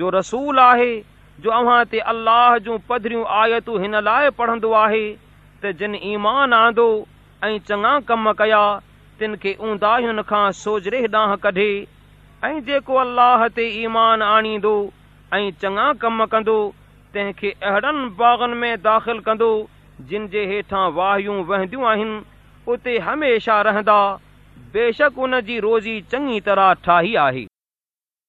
जो रसूल आहे जो ते अलाह जूं पधरियूं आयतूं हिन लाइ पढ़ंदो आहे त जिन ईमान आंदो ऐं चङा कम कया तिन खे ऊंदाहियुनि खां सोजरे ॾांहुं कढे ऐं जेको अल्लाह ते ईमान आणींदो ऐं चङा कम कंदो तंहिंखे अहिड़नि बाग़नि में दाख़िल कंदो जिन जे हेठां वाहियूं वहंदियूं आहिनि उते हमेशह रहंदा बेशक उन जी रोज़ी चङी तरह ठाही आहे